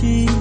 watching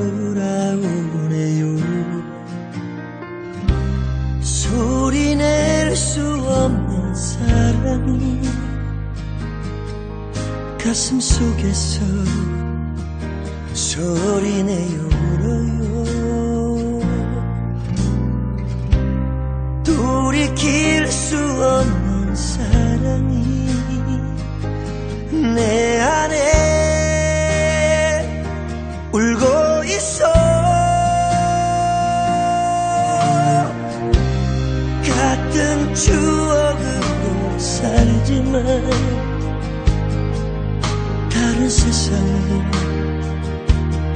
돌아오네요. 소리 낼 수 없는 사랑이 가슴 속에서 소리 내 울어요. 돌이킬 수 없는 사랑이 내 날 다른 세상을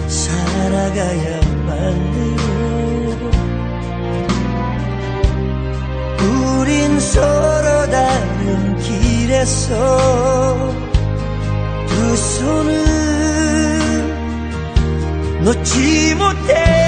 살아가야만 해요. 우린 서로 다른 길에서 두 손을 놓지 못해.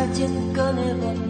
imagine gonna ever